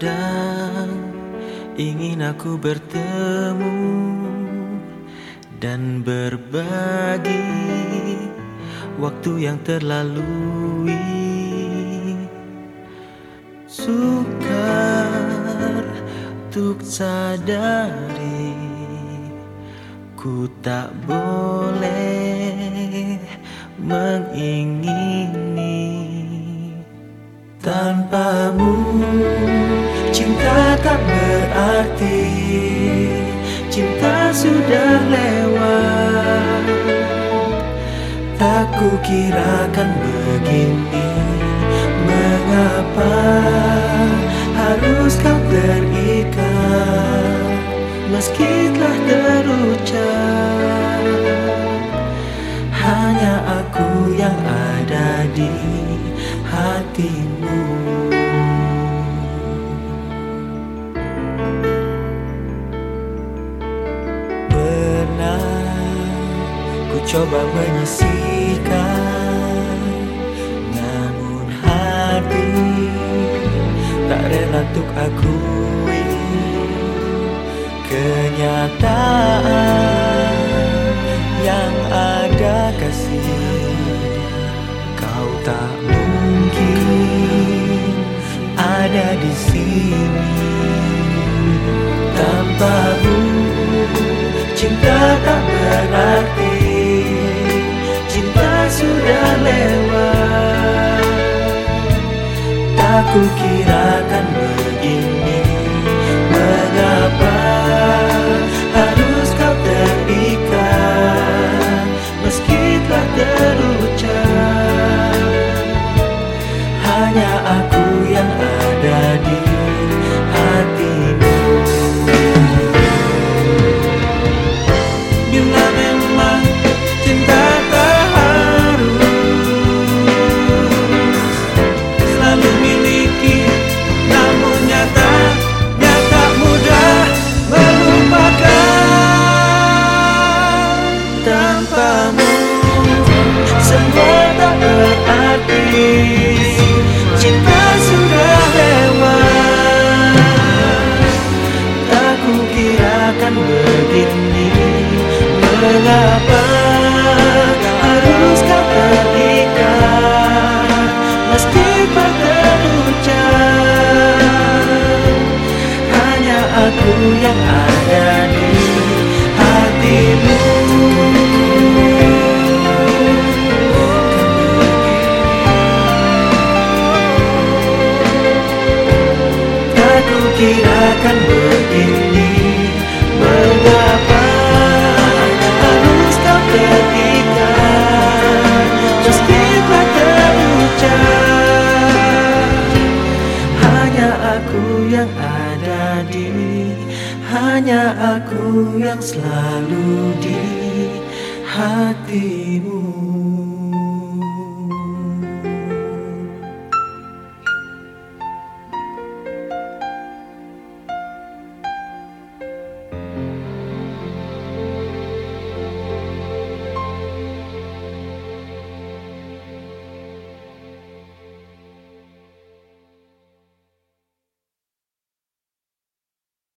Kadang ingin aku bertemu dan berbagi waktu yang terlalui. Sukar untuk sadari ku tak boleh berarti cinta sudah lewat. Tak kukirakan begini. Mengapa harus kau terikat? Meski telah terucap hanya aku yang ada di hatimu coba menyisihkan. Namun hati tak rela untuk akui Kenyataan yang ada kasih Kau tak mungkin ada di sini. Tanpamu cinta tak berarti tak kukirakan begini mengapa harus kau terikat? Meski telah terucap kukirakan begini Mengapa harus kau terikat Meski tak terucap Hanya aku yang ada di Hanya aku yang selalu di hatimu